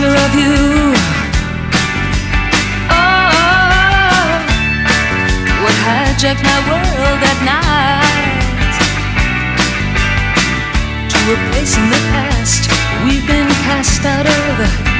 picture of you. Oh, what hijacked my world at night to a place in the past we've been cast out of.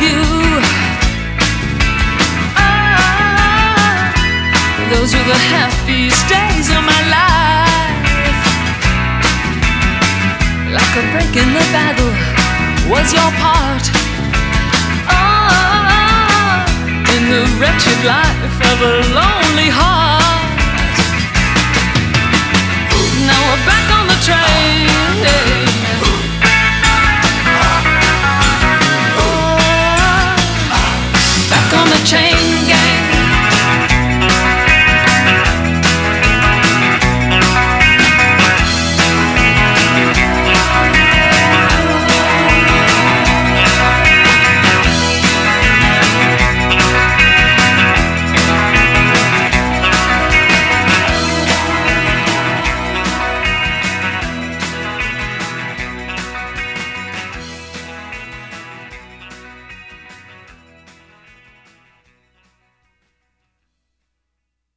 You. Ah, those were the happiest days of my life. Like a break in the battle was your part. Ah, in the wretched life of a lonely heart.